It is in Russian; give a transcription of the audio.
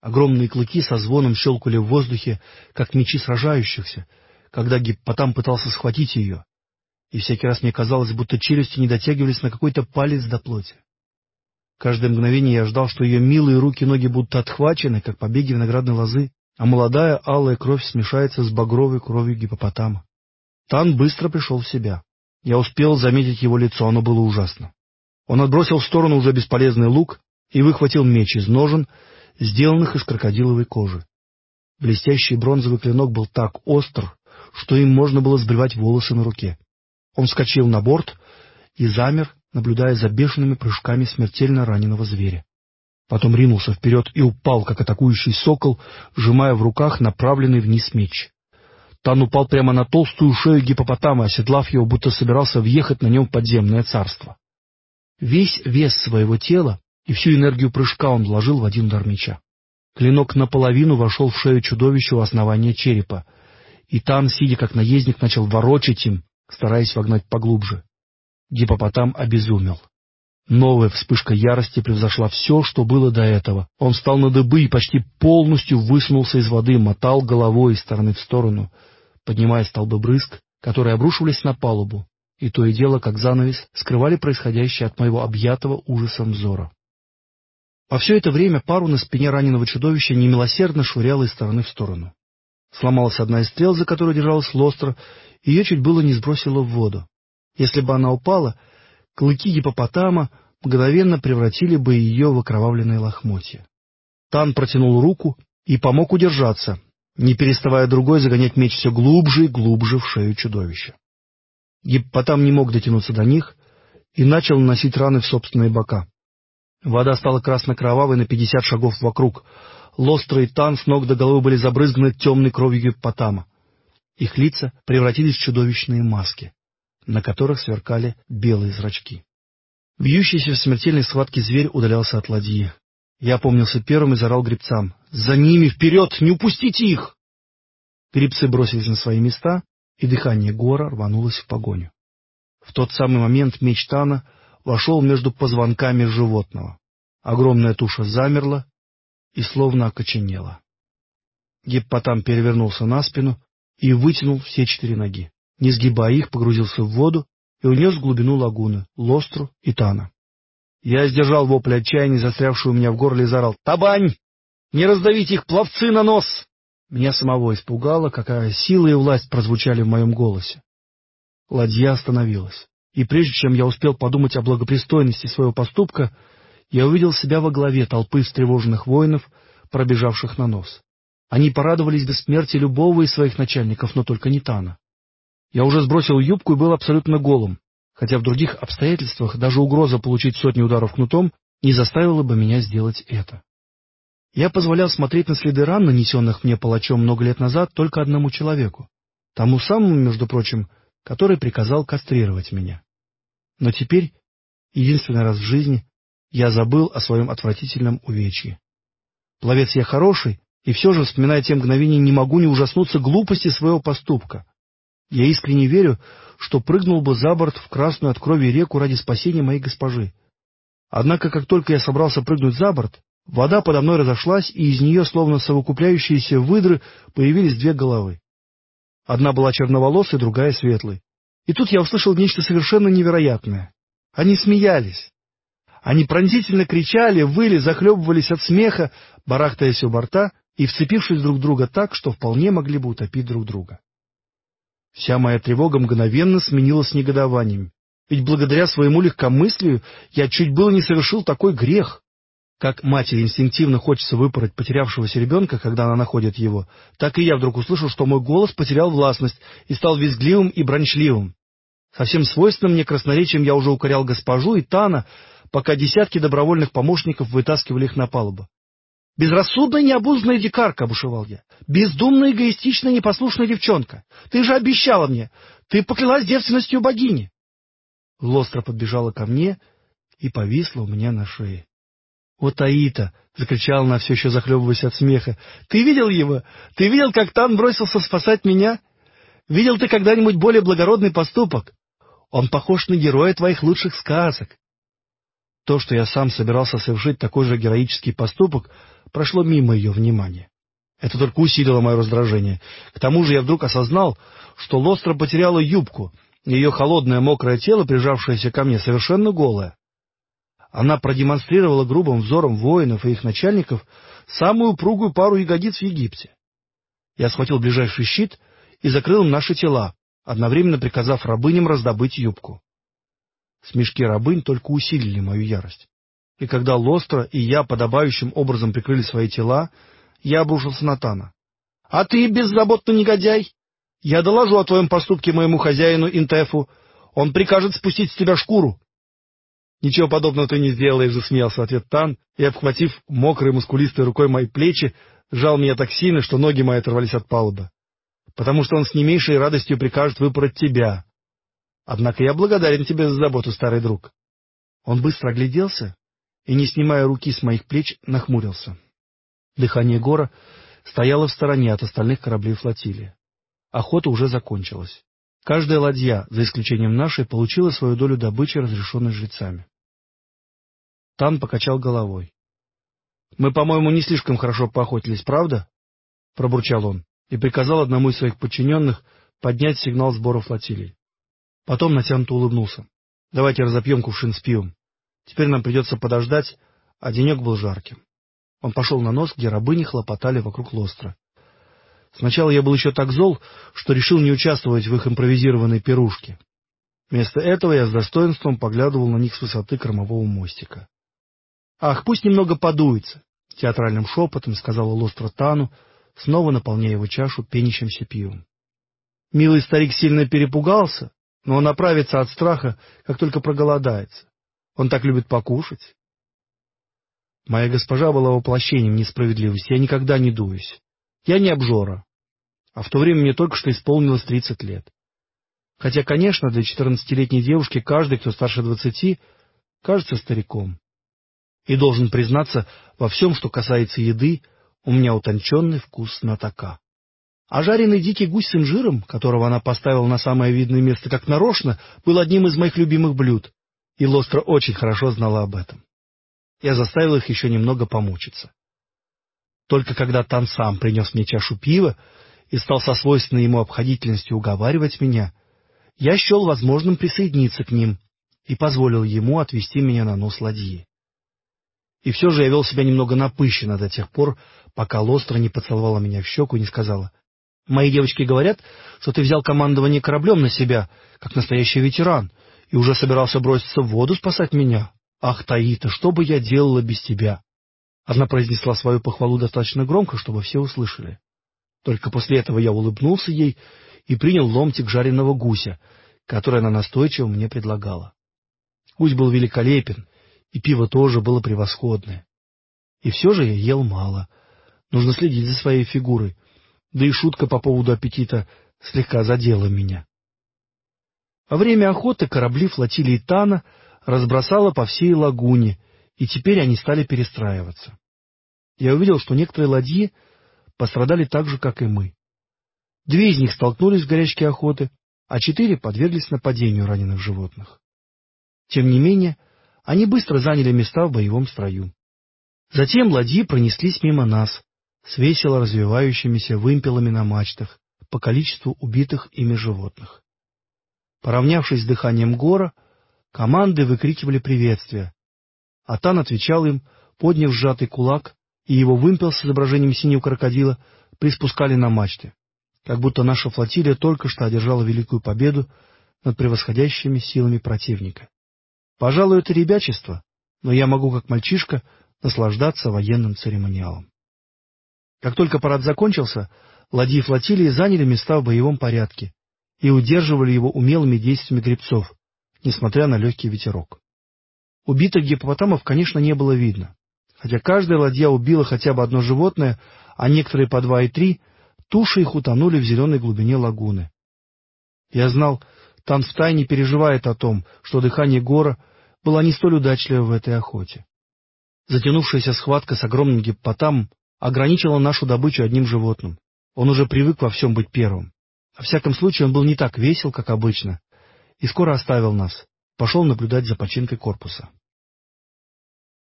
Огромные клыки со звоном щелкали в воздухе, как мечи сражающихся, когда гиппотам пытался схватить ее, и всякий раз мне казалось, будто челюсти не дотягивались на какой-то палец до плоти. Каждое мгновение я ждал, что ее милые руки и ноги будут отхвачены, как побеги виноградной лозы, а молодая алая кровь смешается с багровой кровью гипопотама. Тан быстро пришел в себя. Я успел заметить его лицо, оно было ужасно. Он отбросил в сторону уже бесполезный лук и выхватил меч из ножен, сделанных из крокодиловой кожи. Блестящий бронзовый клинок был так остр, что им можно было сбривать волосы на руке. Он вскочил на борт и замер, наблюдая за бешеными прыжками смертельно раненого зверя. Потом ринулся вперед и упал, как атакующий сокол, сжимая в руках направленный вниз меч. Тан упал прямо на толстую шею гипопотама, оседлав его, будто собирался въехать на нем в подземное царство. Весь вес своего тела и всю энергию прыжка он вложил в один удар меча. Клинок наполовину вошел в шею чудовища у основания черепа, и Тан, сидя как наездник, начал ворочать им, стараясь вогнать поглубже. Гипопотам обезумел. Новая вспышка ярости превзошла все, что было до этого. Он встал на дыбы и почти полностью высунулся из воды, мотал головой из стороны в сторону, поднимая столбы брызг, которые обрушивались на палубу, и то и дело, как занавес, скрывали происходящее от моего объятого ужасом взора. Во все это время пару на спине раненого чудовища немилосердно швыряло из стороны в сторону. Сломалась одна из стрел, за которую держалась Лостро, и ее чуть было не сбросило в воду. Если бы она упала, клыки гипопотама мгновенно превратили бы ее в окровавленные лохмотья. Тан протянул руку и помог удержаться, не переставая другой загонять меч все глубже и глубже в шею чудовища. Гиппотам не мог дотянуться до них и начал наносить раны в собственные бока. Вода стала красно-кровавой на пятьдесят шагов вокруг. Лостро и Тан с ног до головы были забрызганы темной кровью гиппотама. Их лица превратились в чудовищные маски, на которых сверкали белые зрачки. Бьющийся в смертельной схватке зверь удалялся от ладьи. Я помнился первым и заорал гребцам. «За ними! Вперед! Не упустите их!» Гребцы бросились на свои места, и дыхание гора рванулось в погоню. В тот самый момент меч Тана вошел между позвонками животного. Огромная туша замерла и словно окоченела. Гиппотам перевернулся на спину и вытянул все четыре ноги. Не сгибая их, погрузился в воду и унес в глубину лагуны Лостру и Тана. Я сдержал вопль отчаяния, застрявший у меня в горле, и заорал «Табань! Не раздавите их, пловцы на нос!» Меня самого испугало, какая сила и власть прозвучали в моем голосе. Ладья остановилась и прежде чем я успел подумать о благопристойности своего поступка, я увидел себя во главе толпы встревоженных воинов, пробежавших на нос. Они порадовались до смерти любого из своих начальников, но только не Тана. Я уже сбросил юбку и был абсолютно голым, хотя в других обстоятельствах даже угроза получить сотни ударов кнутом не заставила бы меня сделать это. Я позволял смотреть на следы ран, нанесенных мне палачом много лет назад, только одному человеку. Тому самому, между прочим, который приказал кастрировать меня. Но теперь, единственный раз в жизни, я забыл о своем отвратительном увечье. Пловец я хороший, и все же, вспоминая те мгновения, не могу не ужаснуться глупости своего поступка. Я искренне верю, что прыгнул бы за борт в красную от крови реку ради спасения моей госпожи. Однако, как только я собрался прыгнуть за борт, вода подо мной разошлась, и из нее, словно совокупляющиеся выдры, появились две головы. Одна была черноволосой, другая светлой. И тут я услышал нечто совершенно невероятное. Они смеялись. Они пронзительно кричали, выли, захлебывались от смеха, барахтаясь у борта и вцепившись друг друга так, что вполне могли бы утопить друг друга. Вся моя тревога мгновенно сменилась негодованием, ведь благодаря своему легкомыслию я чуть было не совершил такой грех. Как матери инстинктивно хочется выпороть потерявшегося ребенка, когда она находит его, так и я вдруг услышал, что мой голос потерял властность и стал визгливым и брончливым. Совсем свойственным мне красноречием я уже укорял госпожу и Тана, пока десятки добровольных помощников вытаскивали их на палубу. «Безрассудная необузданная дикарка!» — бушевал я. «Бездумная, эгоистичная, непослушная девчонка! Ты же обещала мне! Ты поклялась девственностью богини!» Лостро подбежала ко мне и повисла у меня на шее. «О, Таита!» — закричал она, все еще захлебываясь от смеха. «Ты видел его? Ты видел, как Тан бросился спасать меня? Видел ты когда-нибудь более благородный поступок? Он похож на героя твоих лучших сказок». То, что я сам собирался совершить такой же героический поступок, прошло мимо ее внимания. Это только усилило мое раздражение. К тому же я вдруг осознал, что Лостра потеряла юбку, ее холодное мокрое тело, прижавшееся ко мне, совершенно голое. Она продемонстрировала грубым взором воинов и их начальников самую упругую пару ягодиц в Египте. Я схватил ближайший щит и закрыл им наши тела, одновременно приказав рабыням раздобыть юбку. Смешки рабынь только усилили мою ярость. И когда Лостра и я подобающим образом прикрыли свои тела, я обрушился на Тана. — А ты, беззаботный негодяй! Я доложу о твоем поступке моему хозяину Интефу. Он прикажет спустить с тебя шкуру. — Ничего подобного ты не сделаешь, — засмеялся в ответ Тан, и, обхватив мокрой мускулистой рукой мои плечи, сжал меня так сильно, что ноги мои оторвались от палубы. Потому что он с не меньшей радостью прикажет выпороть тебя. Однако я благодарен тебе за заботу, старый друг. Он быстро огляделся и, не снимая руки с моих плеч, нахмурился. Дыхание Гора стояло в стороне от остальных кораблей флотилии. Охота уже закончилась. Каждая ладья, за исключением нашей, получила свою долю добычи, разрешенной жрецами. Тан покачал головой. — Мы, по-моему, не слишком хорошо поохотились, правда? — пробурчал он и приказал одному из своих подчиненных поднять сигнал сбора флотилий. Потом натянуто улыбнулся. — Давайте разопьем кувшин с пивом. Теперь нам придется подождать, а денек был жарким. Он пошел на нос, где рабыни хлопотали вокруг лостра. Сначала я был еще так зол, что решил не участвовать в их импровизированной пирушке. Вместо этого я с достоинством поглядывал на них с высоты кормового мостика. — Ах, пусть немного подуется! — театральным шепотом сказала Лостра Тану, снова наполняя его чашу пенящимся пивом. Милый старик сильно перепугался, но он оправится от страха, как только проголодается. Он так любит покушать. Моя госпожа была воплощением несправедливости, я никогда не дуюсь. Я не обжора. А в то время мне только что исполнилось тридцать лет. Хотя, конечно, для четырнадцатилетней девушки каждый, кто старше двадцати, кажется стариком. И должен признаться, во всем, что касается еды, у меня утонченный вкус знатока. А жареный дикий гусь с инжиром, которого она поставила на самое видное место как нарочно, был одним из моих любимых блюд, и Лостро очень хорошо знала об этом. Я заставил их еще немного помучиться. Только когда Тан сам принес мне чашу пива и стал со свойственной ему обходительностью уговаривать меня, я счел возможным присоединиться к ним и позволил ему отвести меня на нос ладьи. И все же я вел себя немного напыщенно до тех пор, пока Лостра не поцеловала меня в щеку и не сказала, «Мои девочки говорят, что ты взял командование кораблем на себя, как настоящий ветеран, и уже собирался броситься в воду спасать меня. Ах, Таита, что бы я делала без тебя?» Она произнесла свою похвалу достаточно громко, чтобы все услышали. Только после этого я улыбнулся ей и принял ломтик жареного гуся, который она настойчиво мне предлагала. Гусь был великолепен, и пиво тоже было превосходное. И все же я ел мало. Нужно следить за своей фигурой, да и шутка по поводу аппетита слегка задела меня. Во время охоты корабли флотилии Тана разбросало по всей лагуне, и теперь они стали перестраиваться я увидел, что некоторые ладьи пострадали так же, как и мы. Две из них столкнулись в горячке охоты, а четыре подверглись нападению раненых животных. Тем не менее, они быстро заняли места в боевом строю. Затем ладьи пронеслись мимо нас, с весело развивающимися вымпелами на мачтах, по количеству убитых ими животных. Поравнявшись с дыханием гора, команды выкрикивали приветствия, а Тан отвечал им, подняв сжатый кулак и его вымпел с изображением синего крокодила приспускали на мачты, как будто наша флотилия только что одержала великую победу над превосходящими силами противника. Пожалуй, это ребячество, но я могу, как мальчишка, наслаждаться военным церемониалом. Как только парад закончился, ладьи флотилии заняли места в боевом порядке и удерживали его умелыми действиями гребцов, несмотря на легкий ветерок. Убитых гипопотамов, конечно, не было видно. Хотя каждая ладья убила хотя бы одно животное, а некоторые по два и три, туши их утонули в зеленой глубине лагуны. Я знал, Тан втайне переживает о том, что дыхание гора было не столь удачливо в этой охоте. Затянувшаяся схватка с огромным гиппотамом ограничила нашу добычу одним животным. Он уже привык во всем быть первым. Во всяком случае, он был не так весел, как обычно, и скоро оставил нас, пошел наблюдать за починкой корпуса.